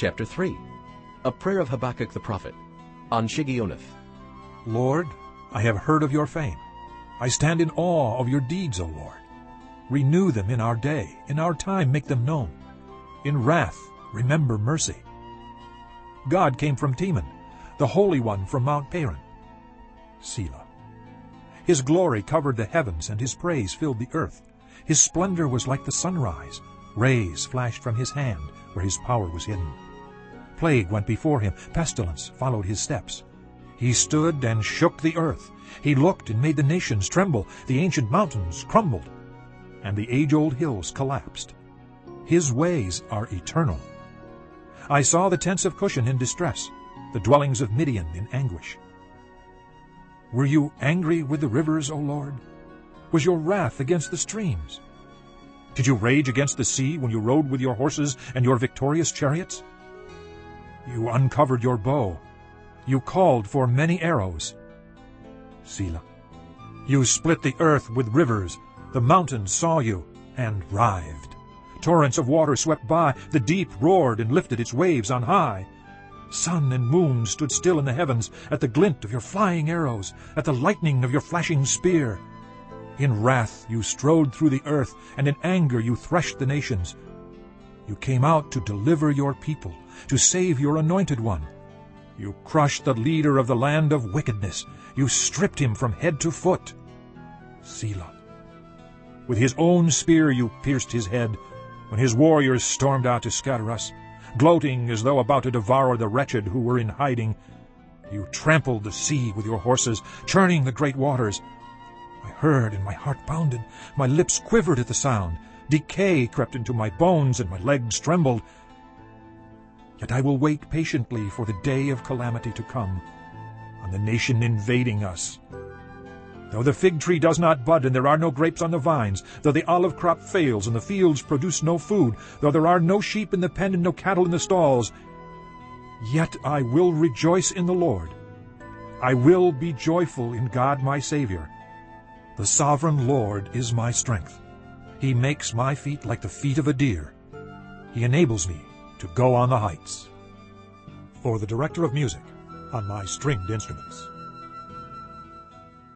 Chapter 3 A prayer of Habakkuk the prophet on Shigionoth. Lord, I have heard of your fame. I stand in awe of your deeds, O Lord. Renew them in our day, in our time make them known. In wrath remember mercy. God came from Teman, the Holy One from Mount Paran. Selah. His glory covered the heavens, and his praise filled the earth. His splendor was like the sunrise. Rays flashed from his hand, where his power was hidden. Plague went before him, pestilence followed his steps. He stood and shook the earth. He looked and made the nations tremble. The ancient mountains crumbled, and the age-old hills collapsed. His ways are eternal. I saw the tents of Cushan in distress, the dwellings of Midian in anguish. Were you angry with the rivers, O Lord? Was your wrath against the streams? Did you rage against the sea when you rode with your horses and your victorious chariots? You uncovered your bow. You called for many arrows. Selah. You split the earth with rivers. The mountains saw you and writhed. Torrents of water swept by. The deep roared and lifted its waves on high. Sun and moon stood still in the heavens at the glint of your flying arrows, at the lightning of your flashing spear. In wrath you strode through the earth, and in anger you threshed the nations. You came out to deliver your people, to save your anointed one. You crushed the leader of the land of wickedness. You stripped him from head to foot. Selah. With his own spear you pierced his head, when his warriors stormed out to scatter us gloating as though about to devour the wretched who were in hiding. You trampled the sea with your horses, churning the great waters. I heard and my heart pounded. My lips quivered at the sound. Decay crept into my bones and my legs trembled. Yet I will wait patiently for the day of calamity to come, on the nation invading us, Though the fig tree does not bud and there are no grapes on the vines, though the olive crop fails and the fields produce no food, though there are no sheep in the pen and no cattle in the stalls, yet I will rejoice in the Lord. I will be joyful in God my Savior. The sovereign Lord is my strength. He makes my feet like the feet of a deer. He enables me to go on the heights. For the director of music on my stringed instruments.